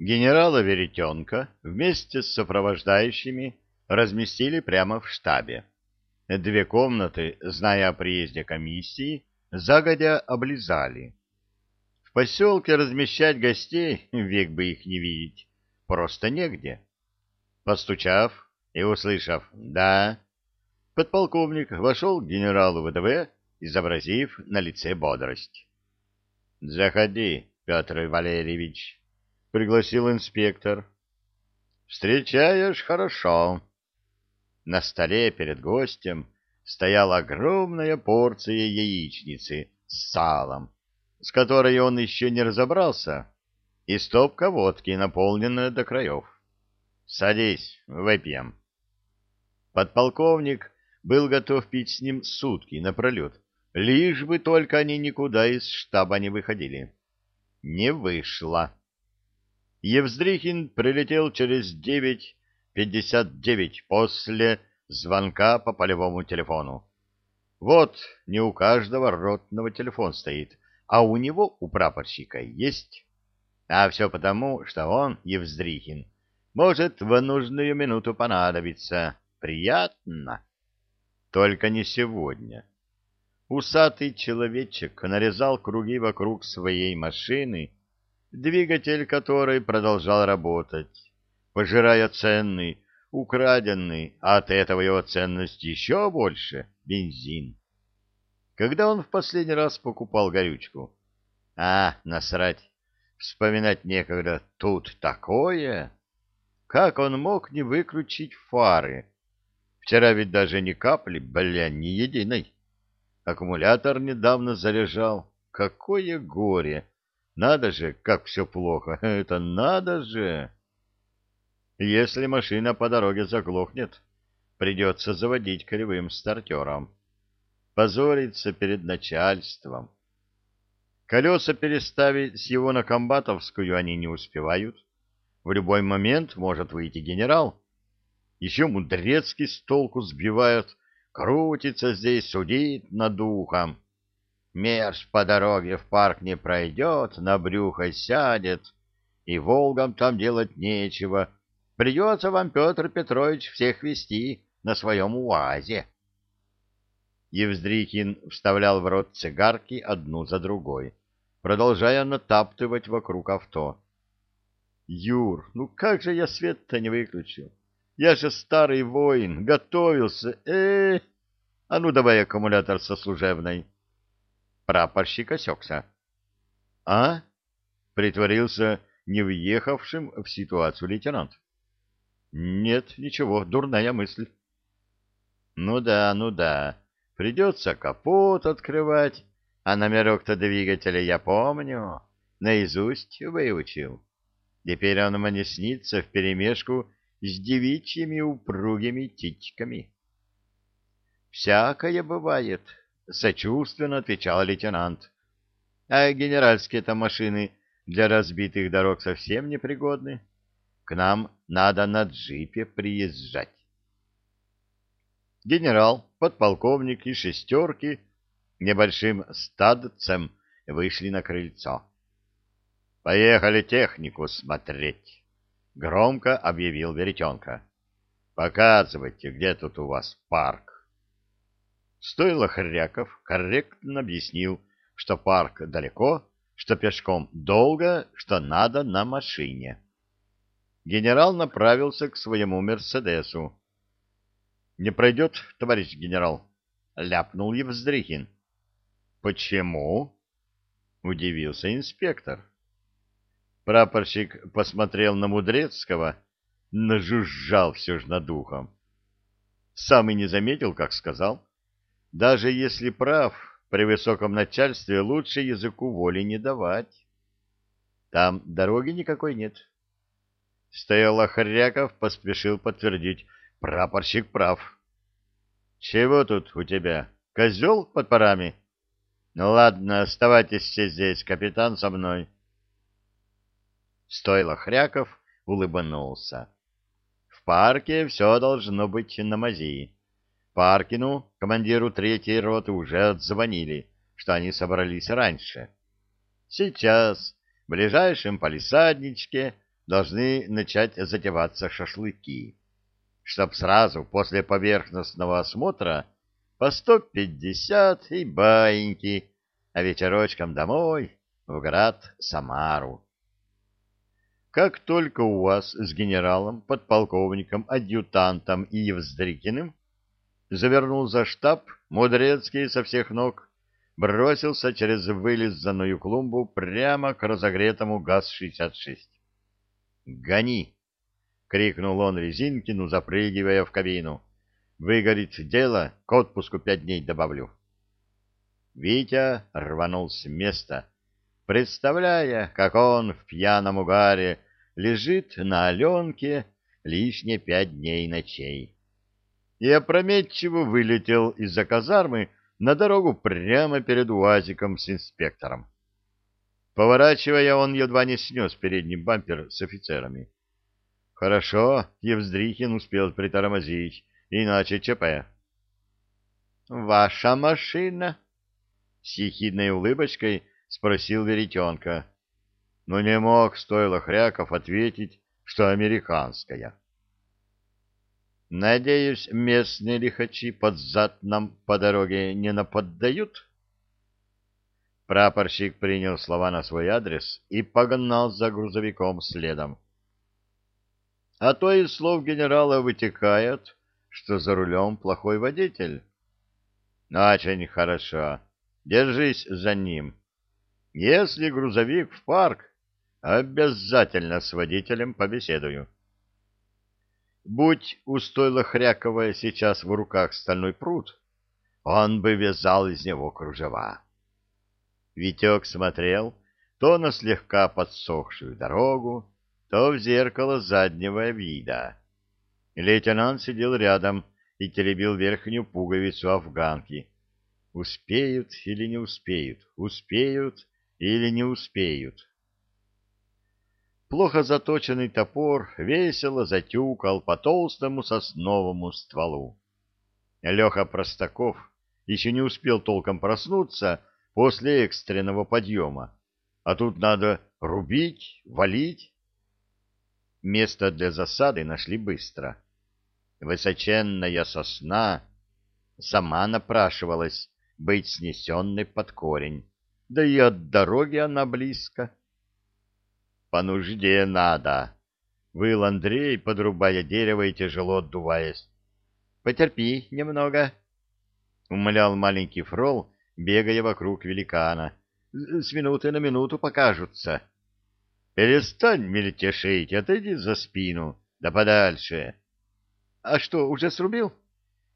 Генерала Веретенка вместе с сопровождающими разместили прямо в штабе. Две комнаты, зная о приезде комиссии, загодя облизали. В поселке размещать гостей, век бы их не видеть, просто негде. Постучав и услышав «да», подполковник вошел к генералу ВДВ, изобразив на лице бодрость. — Заходи, Петр Валерьевич, — пригласил инспектор. — Встречаешь хорошо. На столе перед гостем стояла огромная порция яичницы с салом, с которой он еще не разобрался, и стопка водки, наполненная до краев. «Садись, выпьем». Подполковник был готов пить с ним сутки напролет, лишь бы только они никуда из штаба не выходили. Не вышло. Евздрихин прилетел через девять пятьдесят девять после звонка по полевому телефону. Вот не у каждого ротного телефон стоит, а у него, у прапорщика, есть. А все потому, что он, Евздрихин, может в нужную минуту понадобиться. Приятно. Только не сегодня. Усатый человечек нарезал круги вокруг своей машины, двигатель которой продолжал работать, пожирая ценный, украденный, а от этого его ценность еще больше, бензин. Когда он в последний раз покупал горючку? А, насрать, вспоминать некогда, тут такое... Как он мог не выключить фары? Вчера ведь даже ни капли, бля, ни единой. Аккумулятор недавно заряжал. Какое горе! Надо же, как все плохо. Это надо же! Если машина по дороге заглохнет, придется заводить кривым стартером. Позориться перед начальством. Колеса переставить с его на комбатовскую они не успевают. В любой момент может выйти генерал. Еще Мудрецкий с толку сбивает, крутится здесь, судит над духом. Мерз по дороге в парк не пройдет, на брюхо сядет, и Волгам там делать нечего. Придется вам, Петр Петрович, всех вести на своем УАЗе. Евздрихин вставлял в рот цигарки одну за другой, продолжая натаптывать вокруг авто. Юр, ну как же я свет-то не выключил? Я же старый воин, готовился. Э, -э, а ну давай аккумулятор со служебной. Прапорщик осекся. А? Притворился не въехавшим в ситуацию лейтенант. Нет, ничего, дурная мысль. Ну да, ну да. Придется капот открывать, а номерок-то двигателя я помню, наизусть выучил. Теперь он мне снится вперемешку с девичьими упругими титьками. «Всякое бывает», — сочувственно отвечал лейтенант. «А генеральские-то машины для разбитых дорог совсем непригодны. К нам надо на джипе приезжать». Генерал, подполковник и шестерки небольшим стадцем вышли на крыльцо. Поехали технику смотреть, — громко объявил Веретенка. — Показывайте, где тут у вас парк. Стоило Хряков корректно объяснил, что парк далеко, что пешком долго, что надо на машине. Генерал направился к своему «Мерседесу». — Не пройдет, товарищ генерал? — ляпнул Евздрихин. — Почему? — удивился инспектор. Прапорщик посмотрел на Мудрецкого, нажужжал все же над ухом. Сам и не заметил, как сказал. Даже если прав, при высоком начальстве лучше языку воли не давать. Там дороги никакой нет. Стоял Охряков, поспешил подтвердить. Прапорщик прав. Чего тут у тебя? Козел под парами? Ну ладно, оставайтесь все здесь, капитан со мной. Стойло Хряков улыбнулся. В парке все должно быть на мази. Паркину, командиру третьей роты, уже отзвонили, что они собрались раньше. Сейчас в ближайшем палисадничке должны начать затеваться шашлыки, чтоб сразу после поверхностного осмотра по сто пятьдесят и баиньки, а вечерочком домой, в град Самару. Как только у вас с генералом, подполковником, адъютантом и Евздрикиным завернул за штаб, Мудрецкий со всех ног бросился через вылизанную клумбу прямо к разогретому ГАЗ-66. «Гони!» — крикнул он Резинкину, запрыгивая в кабину. «Выгорит дело, к отпуску пять дней добавлю». Витя рванул с места, представляя, как он в пьяном угаре лежит на Аленке лишние пять дней ночей. И опрометчиво вылетел из-за казармы на дорогу прямо перед УАЗиком с инспектором. Поворачивая, он едва не снес передний бампер с офицерами. Хорошо, Евздрихин успел притормозить, иначе ЧП. «Ваша машина?» С ехидной улыбочкой спросил Веретенка. Но не мог, стоило Хряков ответить, что американская. «Надеюсь, местные лихачи под зад нам по дороге не наподдают?» Прапорщик принял слова на свой адрес и погнал за грузовиком следом. А то из слов генерала вытекает, что за рулем плохой водитель. Очень хорошо. Держись за ним. Если грузовик в парк, обязательно с водителем побеседую. Будь у стойла Хрякова сейчас в руках стальной пруд, он бы вязал из него кружева. Витек смотрел то на слегка подсохшую дорогу, то в зеркало заднего вида. Лейтенант сидел рядом и теребил верхнюю пуговицу афганки. Успеют или не успеют, успеют или не успеют. Плохо заточенный топор весело затюкал по толстому сосновому стволу. Леха Простаков еще не успел толком проснуться, после экстренного подъема. А тут надо рубить, валить. Место для засады нашли быстро. Высоченная сосна сама напрашивалась быть снесенной под корень, да и от дороги она близко. «По нужде надо», — выл Андрей, подрубая дерево и тяжело отдуваясь. «Потерпи немного», — умолял маленький фрол, бегая вокруг великана. С минуты на минуту покажутся. Перестань мельтешить, отойди за спину, да подальше. А что, уже срубил?